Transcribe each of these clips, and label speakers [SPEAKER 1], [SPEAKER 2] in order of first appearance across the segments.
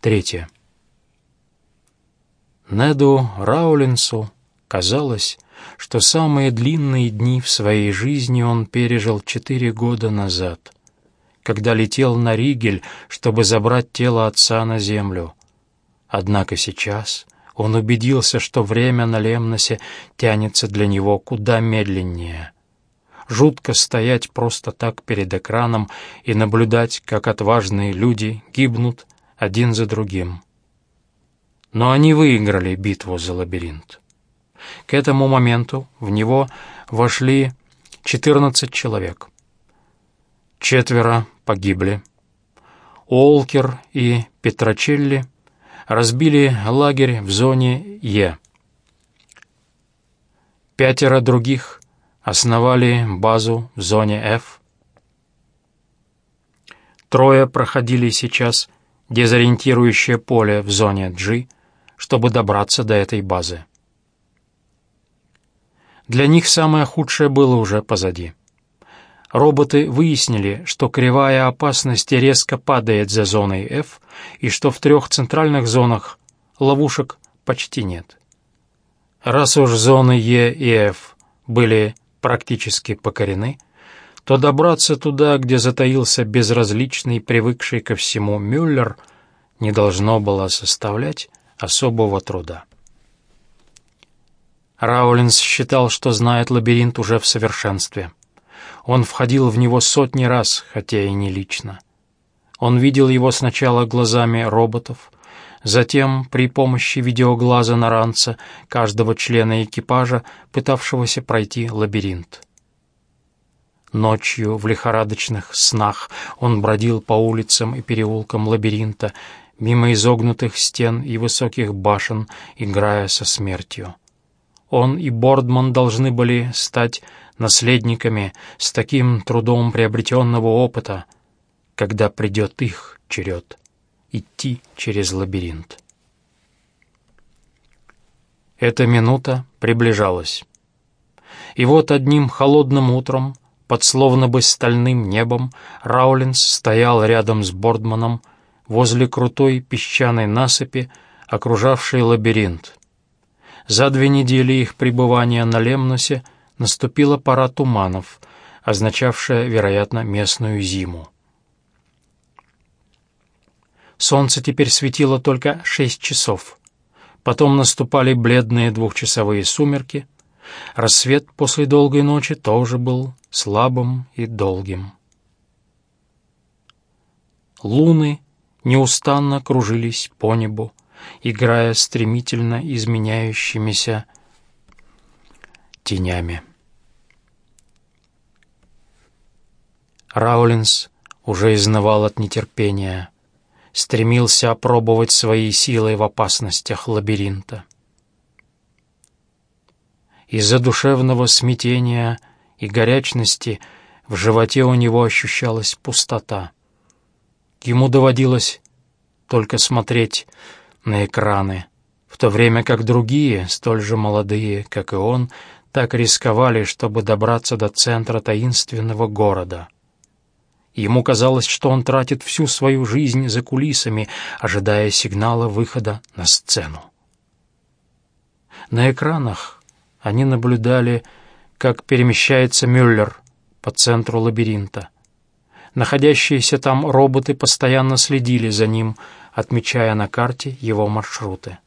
[SPEAKER 1] Третье. Неду Раулинсу казалось, что самые длинные дни в своей жизни он пережил четыре года назад, когда летел на Ригель, чтобы забрать тело отца на землю. Однако сейчас он убедился, что время на Лемносе тянется для него куда медленнее. Жутко стоять просто так перед экраном и наблюдать, как отважные люди гибнут один за другим. Но они выиграли битву за лабиринт. К этому моменту в него вошли 14 человек. Четверо погибли. Олкер и Петрочелли разбили лагерь в зоне Е. Пятеро других основали базу в зоне F. Трое проходили сейчас дезориентирующее поле в зоне G, чтобы добраться до этой базы. Для них самое худшее было уже позади. Роботы выяснили, что кривая опасности резко падает за зоной F и что в трех центральных зонах ловушек почти нет. Раз уж зоны E и F были практически покорены, то добраться туда, где затаился безразличный, привыкший ко всему Мюллер, не должно было составлять особого труда. Раулинс считал, что знает лабиринт уже в совершенстве. Он входил в него сотни раз, хотя и не лично. Он видел его сначала глазами роботов, затем при помощи видеоглаза наранца каждого члена экипажа, пытавшегося пройти лабиринт. Ночью в лихорадочных снах он бродил по улицам и переулкам лабиринта, мимо изогнутых стен и высоких башен, играя со смертью. Он и Бордман должны были стать наследниками с таким трудом приобретенного опыта, когда придет их черед идти через лабиринт. Эта минута приближалась. И вот одним холодным утром, под словно бы стальным небом, Раулинс стоял рядом с Бордманом возле крутой песчаной насыпи, окружавшей лабиринт. За две недели их пребывания на Лемносе наступила пора туманов, означавшая, вероятно, местную зиму. Солнце теперь светило только шесть часов. Потом наступали бледные двухчасовые сумерки. Рассвет после долгой ночи тоже был слабым и долгим. Луны неустанно кружились по небу, играя стремительно изменяющимися тенями. Раулинс уже изнывал от нетерпения, стремился опробовать свои силы в опасностях лабиринта. Из-за душевного смятения и горячности в животе у него ощущалась пустота. Ему доводилось только смотреть на экраны, в то время как другие, столь же молодые, как и он, так рисковали, чтобы добраться до центра таинственного города. Ему казалось, что он тратит всю свою жизнь за кулисами, ожидая сигнала выхода на сцену. На экранах они наблюдали, как перемещается Мюллер по центру лабиринта. Находящиеся там роботы постоянно следили за ним, отмечая на карте его маршруты.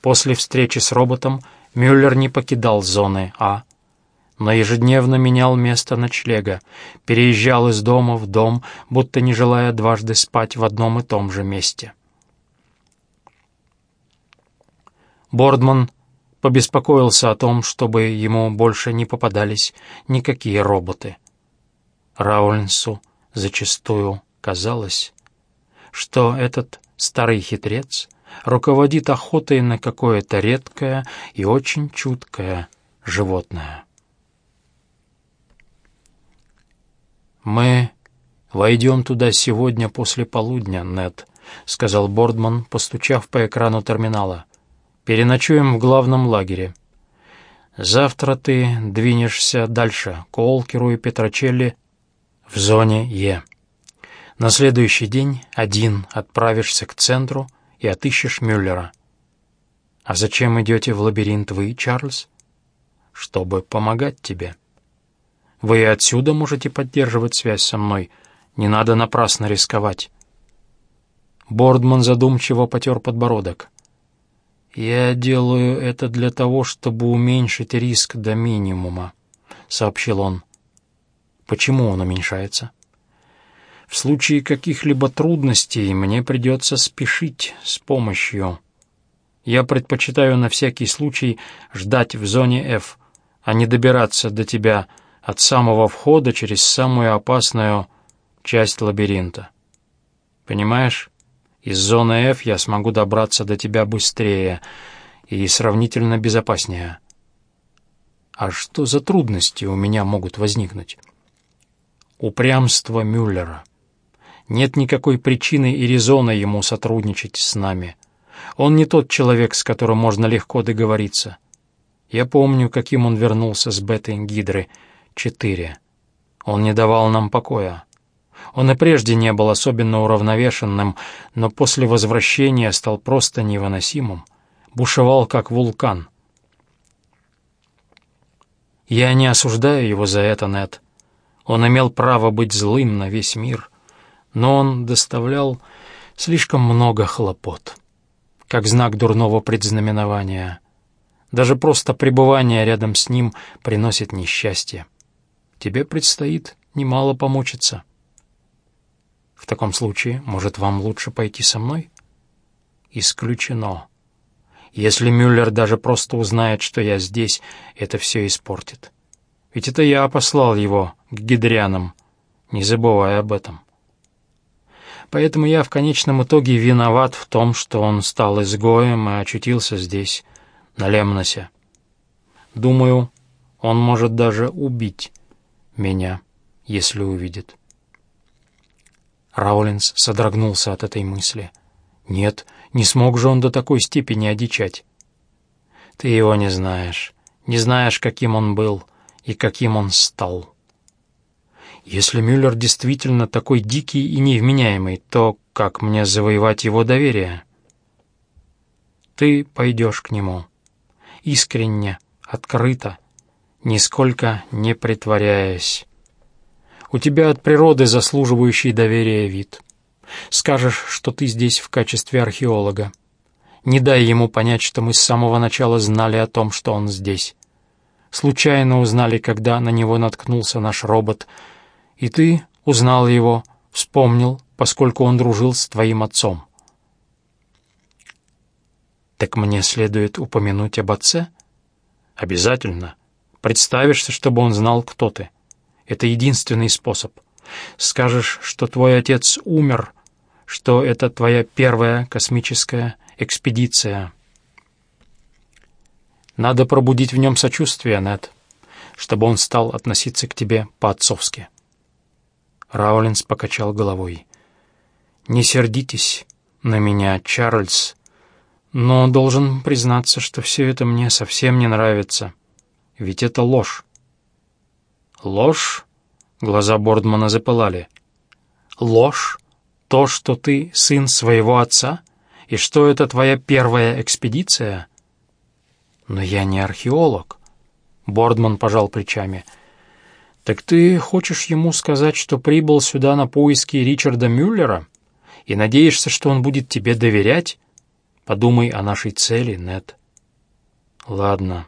[SPEAKER 1] После встречи с роботом Мюллер не покидал зоны А, но ежедневно менял место ночлега, переезжал из дома в дом, будто не желая дважды спать в одном и том же месте. Бордман побеспокоился о том, чтобы ему больше не попадались никакие роботы. Раульнсу зачастую казалось, что этот старый хитрец руководит охотой на какое-то редкое и очень чуткое животное. «Мы войдем туда сегодня после полудня, Нед», — сказал Бордман, постучав по экрану терминала. «Переночуем в главном лагере. Завтра ты двинешься дальше, к Олкеру и Петрочелли в зоне Е. На следующий день один отправишься к центру и отыщешь Мюллера. А зачем идете в лабиринт вы, Чарльз? Чтобы помогать тебе. Вы и отсюда можете поддерживать связь со мной. Не надо напрасно рисковать. Бордман задумчиво потер подбородок. «Я делаю это для того, чтобы уменьшить риск до минимума», — сообщил он. «Почему он уменьшается?» «В случае каких-либо трудностей мне придется спешить с помощью. Я предпочитаю на всякий случай ждать в зоне F, а не добираться до тебя от самого входа через самую опасную часть лабиринта. Понимаешь?» Из зоны F я смогу добраться до тебя быстрее и сравнительно безопаснее. А что за трудности у меня могут возникнуть? Упрямство Мюллера. Нет никакой причины и резона ему сотрудничать с нами. Он не тот человек, с которым можно легко договориться. Я помню, каким он вернулся с Бетой Гидры. Четыре. Он не давал нам покоя. Он и прежде не был особенно уравновешенным, но после возвращения стал просто невыносимым. Бушевал, как вулкан. Я не осуждаю его за это, Нет. Он имел право быть злым на весь мир, но он доставлял слишком много хлопот, как знак дурного предзнаменования. Даже просто пребывание рядом с ним приносит несчастье. Тебе предстоит немало помучиться. В таком случае, может, вам лучше пойти со мной? Исключено. Если Мюллер даже просто узнает, что я здесь, это все испортит. Ведь это я послал его к гидрянам, не забывая об этом. Поэтому я в конечном итоге виноват в том, что он стал изгоем и очутился здесь, на Лемносе. Думаю, он может даже убить меня, если увидит. Раулинс содрогнулся от этой мысли. Нет, не смог же он до такой степени одичать. Ты его не знаешь, не знаешь, каким он был и каким он стал. Если Мюллер действительно такой дикий и невменяемый, то как мне завоевать его доверие? Ты пойдешь к нему. Искренне, открыто, нисколько не притворяясь. У тебя от природы заслуживающий доверия вид. Скажешь, что ты здесь в качестве археолога. Не дай ему понять, что мы с самого начала знали о том, что он здесь. Случайно узнали, когда на него наткнулся наш робот. И ты узнал его, вспомнил, поскольку он дружил с твоим отцом. Так мне следует упомянуть об отце? Обязательно. Представишься, чтобы он знал, кто ты. Это единственный способ. Скажешь, что твой отец умер, что это твоя первая космическая экспедиция. Надо пробудить в нем сочувствие, Нед, чтобы он стал относиться к тебе по-отцовски. Раулинс покачал головой. «Не сердитесь на меня, Чарльз, но должен признаться, что все это мне совсем не нравится. Ведь это ложь. Ложь? Глаза Бордмана запылали. Ложь? То, что ты сын своего отца? И что это твоя первая экспедиция? Но я не археолог. Бордман пожал плечами. Так ты хочешь ему сказать, что прибыл сюда на поиски Ричарда Мюллера? И надеешься, что он будет тебе доверять? Подумай о нашей цели, Нет. Ладно,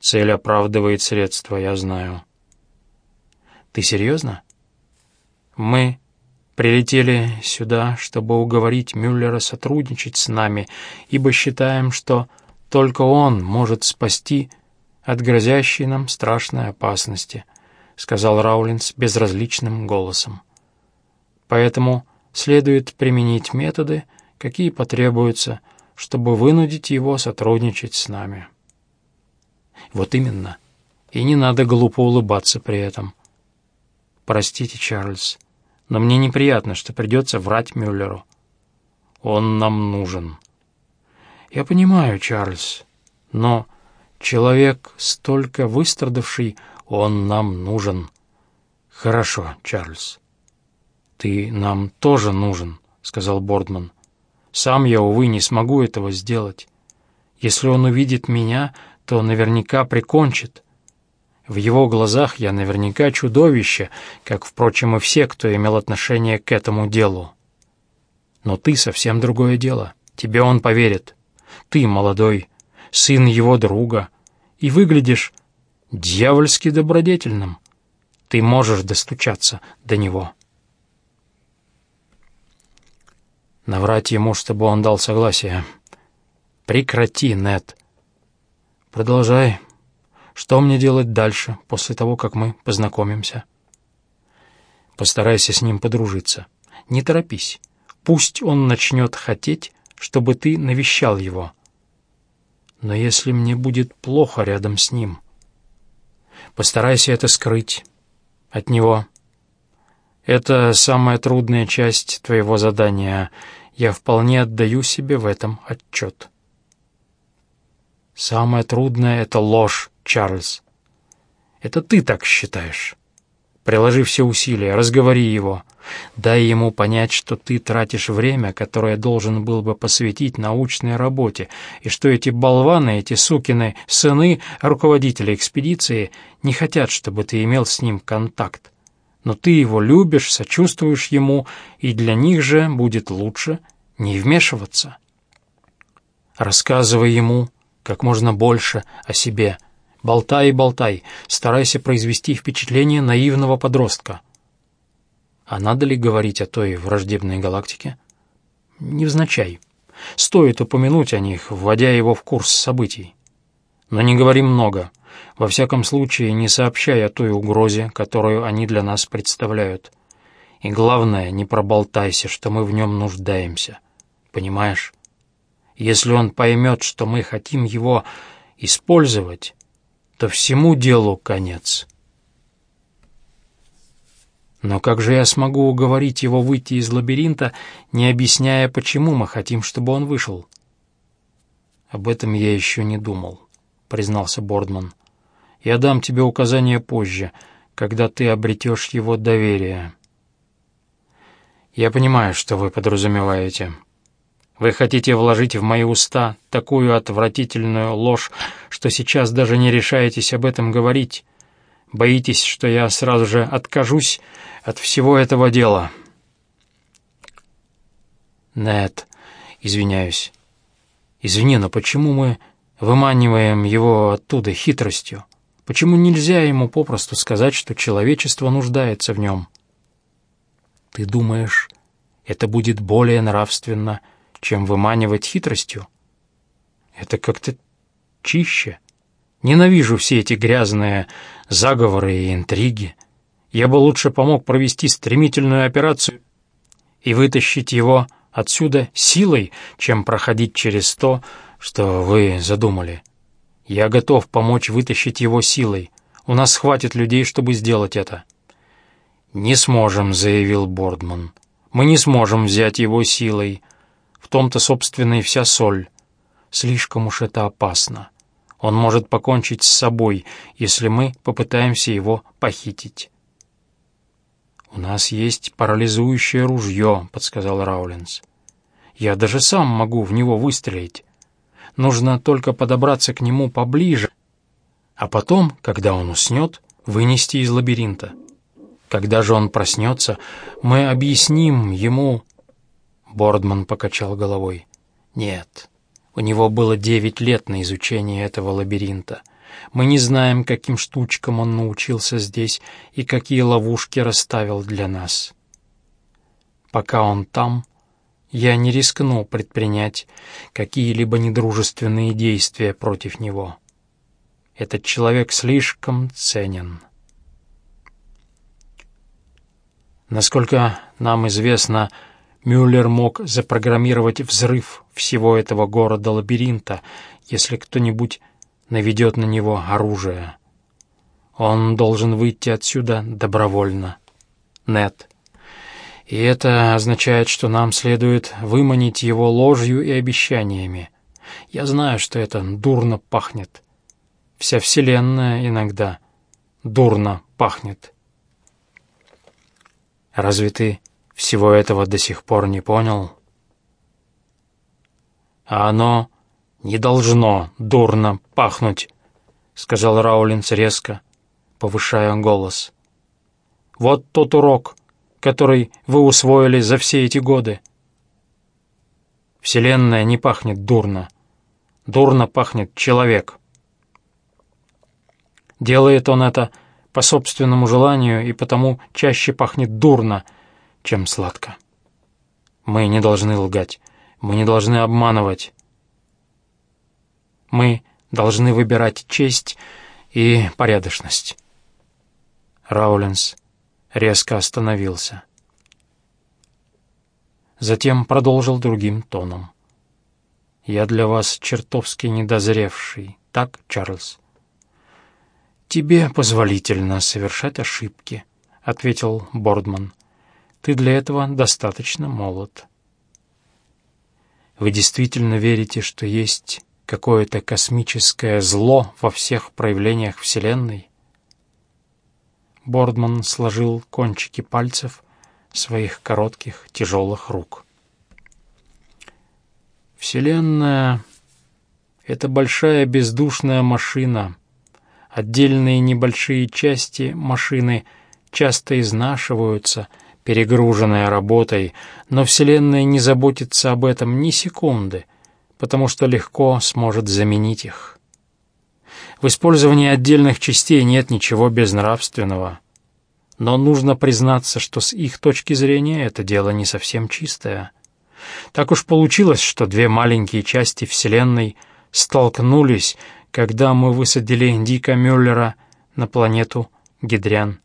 [SPEAKER 1] цель оправдывает средства, я знаю. Ты серьезно? Мы прилетели сюда, чтобы уговорить Мюллера сотрудничать с нами, ибо считаем, что только он может спасти от грозящей нам страшной опасности, сказал Раулинс безразличным голосом. Поэтому следует применить методы, какие потребуются, чтобы вынудить его сотрудничать с нами. Вот именно. И не надо глупо улыбаться при этом. «Простите, Чарльз, но мне неприятно, что придется врать Мюллеру. Он нам нужен». «Я понимаю, Чарльз, но человек, столько выстрадавший, он нам нужен». «Хорошо, Чарльз. «Ты нам тоже нужен», — сказал Бордман. «Сам я, увы, не смогу этого сделать. Если он увидит меня, то наверняка прикончит. В его глазах я наверняка чудовище, как, впрочем, и все, кто имел отношение к этому делу. Но ты совсем другое дело. Тебе он поверит. Ты молодой, сын его друга, и выглядишь дьявольски добродетельным. Ты можешь достучаться до него. Наврать ему, чтобы он дал согласие. Прекрати, Нет. Продолжай. Что мне делать дальше, после того, как мы познакомимся? Постарайся с ним подружиться. Не торопись. Пусть он начнет хотеть, чтобы ты навещал его. Но если мне будет плохо рядом с ним, постарайся это скрыть от него. Это самая трудная часть твоего задания. Я вполне отдаю себе в этом отчет. Самое трудное — это ложь, Чарльз. Это ты так считаешь. Приложи все усилия, разговори его. Дай ему понять, что ты тратишь время, которое должен был бы посвятить научной работе, и что эти болваны, эти сукины сыны руководителя экспедиции не хотят, чтобы ты имел с ним контакт. Но ты его любишь, сочувствуешь ему, и для них же будет лучше не вмешиваться. Рассказывай ему как можно больше о себе – Болтай и болтай, старайся произвести впечатление наивного подростка. А надо ли говорить о той враждебной галактике? Невзначай. Стоит упомянуть о них, вводя его в курс событий. Но не говори много. Во всяком случае, не сообщай о той угрозе, которую они для нас представляют. И главное, не проболтайся, что мы в нем нуждаемся. Понимаешь? Если он поймет, что мы хотим его использовать, то всему делу конец. Но как же я смогу уговорить его выйти из лабиринта, не объясняя, почему мы хотим, чтобы он вышел? Об этом я еще не думал, признался Бордман. Я дам тебе указания позже, когда ты обретешь его доверие. Я понимаю, что вы подразумеваете. Вы хотите вложить в мои уста такую отвратительную ложь, что сейчас даже не решаетесь об этом говорить. Боитесь, что я сразу же откажусь от всего этого дела. Нет, извиняюсь. Извини, но почему мы выманиваем его оттуда хитростью? Почему нельзя ему попросту сказать, что человечество нуждается в нем? Ты думаешь, это будет более нравственно, чем выманивать хитростью. Это как-то чище. Ненавижу все эти грязные заговоры и интриги. Я бы лучше помог провести стремительную операцию и вытащить его отсюда силой, чем проходить через то, что вы задумали. Я готов помочь вытащить его силой. У нас хватит людей, чтобы сделать это. «Не сможем», — заявил Бордман. «Мы не сможем взять его силой. Том-то, собственно, и вся соль. Слишком уж это опасно. Он может покончить с собой, если мы попытаемся его похитить. «У нас есть парализующее ружье», — подсказал Раулинс. «Я даже сам могу в него выстрелить. Нужно только подобраться к нему поближе, а потом, когда он уснет, вынести из лабиринта. Когда же он проснется, мы объясним ему, Бордман покачал головой. «Нет, у него было девять лет на изучение этого лабиринта. Мы не знаем, каким штучкам он научился здесь и какие ловушки расставил для нас. Пока он там, я не рискну предпринять какие-либо недружественные действия против него. Этот человек слишком ценен». Насколько нам известно, Мюллер мог запрограммировать взрыв всего этого города-лабиринта, если кто-нибудь наведет на него оружие. Он должен выйти отсюда добровольно. Нет. И это означает, что нам следует выманить его ложью и обещаниями. Я знаю, что это дурно пахнет. Вся Вселенная иногда дурно пахнет. Разве ты всего этого до сих пор не понял? А оно не должно дурно пахнуть, — сказал Раулинс резко, повышая голос. Вот тот урок, который вы усвоили за все эти годы. Вселенная не пахнет дурно. Дурно пахнет человек. Делает он это по собственному желанию и потому чаще пахнет дурно, чем сладко. Мы не должны лгать, мы не должны обманывать. Мы должны выбирать честь и порядочность. Раулинс резко остановился. Затем продолжил другим тоном. «Я для вас чертовски недозревший, так, Чарльз?» «Тебе позволительно совершать ошибки», — ответил Бордман. «Ты для этого достаточно молод». «Вы действительно верите, что есть какое-то космическое зло во всех проявлениях Вселенной?» Бордман сложил кончики пальцев своих коротких тяжелых рук. Вселенная — это большая бездушная машина. Отдельные небольшие части машины часто изнашиваются, перегруженная работой, но Вселенная не заботится об этом ни секунды, потому что легко сможет заменить их. В использовании отдельных частей нет ничего безнравственного. Но нужно признаться, что с их точки зрения это дело не совсем чистое. Так уж получилось, что две маленькие части Вселенной столкнулись, когда мы высадили Дика Мюллера на планету Гидрян.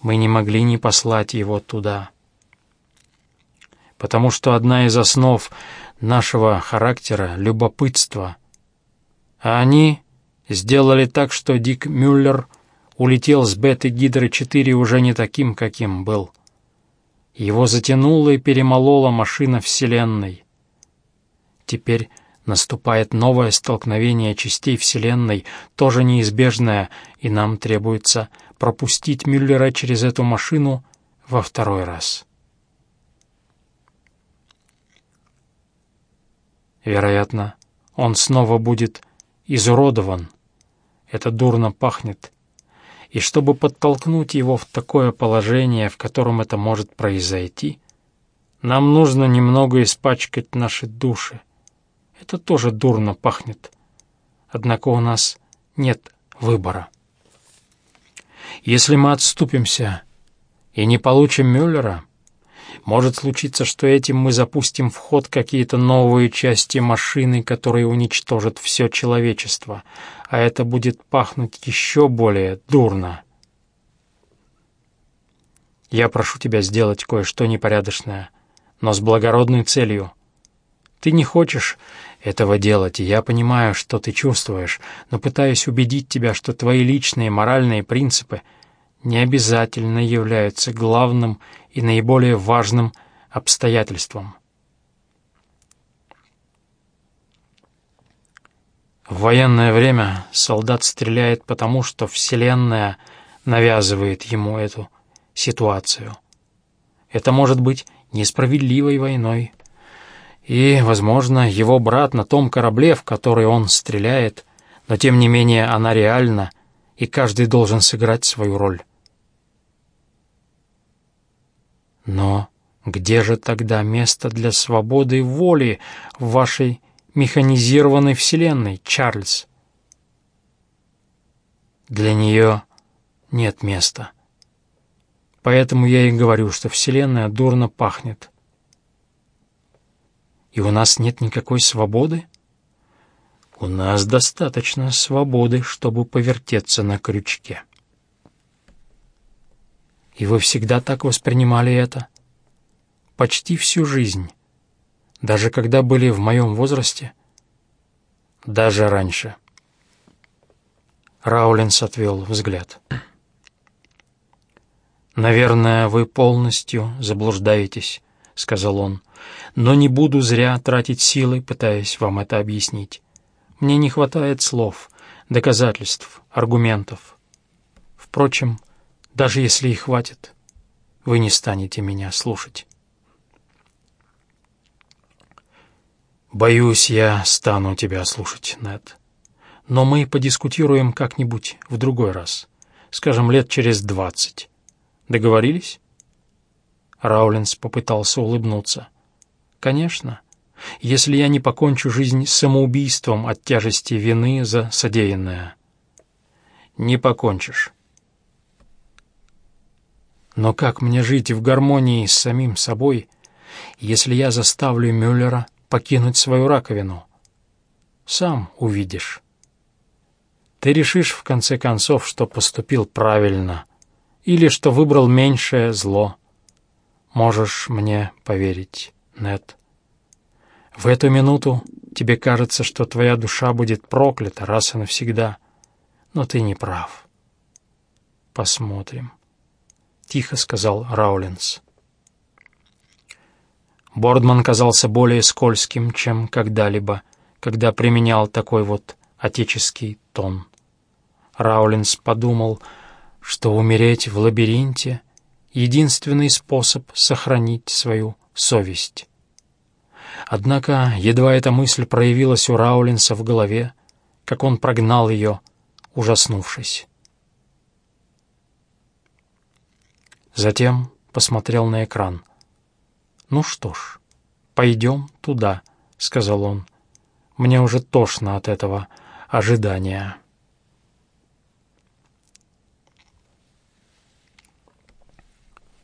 [SPEAKER 1] Мы не могли не послать его туда. Потому что одна из основ нашего характера — любопытство. А они сделали так, что Дик Мюллер улетел с беты Гидры-4 уже не таким, каким был. Его затянула и перемолола машина Вселенной. Теперь наступает новое столкновение частей Вселенной, тоже неизбежное, и нам требуется пропустить Мюллера через эту машину во второй раз. Вероятно, он снова будет изуродован, это дурно пахнет. И чтобы подтолкнуть его в такое положение, в котором это может произойти, нам нужно немного испачкать наши души. Это тоже дурно пахнет. Однако у нас нет выбора. Если мы отступимся и не получим Мюллера, может случиться, что этим мы запустим в ход какие-то новые части машины, которые уничтожат все человечество, а это будет пахнуть еще более дурно. Я прошу тебя сделать кое-что непорядочное, но с благородной целью. Ты не хочешь этого делать, и я понимаю, что ты чувствуешь, но пытаюсь убедить тебя, что твои личные моральные принципы — не обязательно являются главным и наиболее важным обстоятельством. В военное время солдат стреляет потому, что Вселенная навязывает ему эту ситуацию. Это может быть несправедливой войной. И, возможно, его брат на том корабле, в который он стреляет, но тем не менее она реальна, и каждый должен сыграть свою роль. Но где же тогда место для свободы и воли в вашей механизированной вселенной, Чарльз? Для нее нет места. Поэтому я и говорю, что вселенная дурно пахнет. И у нас нет никакой свободы? У нас достаточно свободы, чтобы повертеться на крючке. И вы всегда так воспринимали это? Почти всю жизнь. Даже когда были в моем возрасте? Даже раньше. Раулинс отвел взгляд. «Наверное, вы полностью заблуждаетесь», — сказал он, «но не буду зря тратить силы, пытаясь вам это объяснить. Мне не хватает слов, доказательств, аргументов. Впрочем, даже если и хватит, вы не станете меня слушать. «Боюсь, я стану тебя слушать, Нед. Но мы подискутируем как-нибудь в другой раз, скажем, лет через двадцать. Договорились?» Раулинс попытался улыбнуться. «Конечно, если я не покончу жизнь самоубийством от тяжести вины за содеянное». «Не покончишь». «Но как мне жить в гармонии с самим собой, если я заставлю Мюллера покинуть свою раковину. Сам увидишь. Ты решишь, в конце концов, что поступил правильно или что выбрал меньшее зло. Можешь мне поверить, Нет. В эту минуту тебе кажется, что твоя душа будет проклята раз и навсегда, но ты не прав. Посмотрим, — тихо сказал Раулинс. Бордман казался более скользким, чем когда-либо, когда применял такой вот отеческий тон. Раулинс подумал, что умереть в лабиринте — единственный способ сохранить свою совесть. Однако едва эта мысль проявилась у Раулинса в голове, как он прогнал ее, ужаснувшись. Затем посмотрел на экран — «Ну что ж, пойдем туда», — сказал он. «Мне уже тошно от этого ожидания».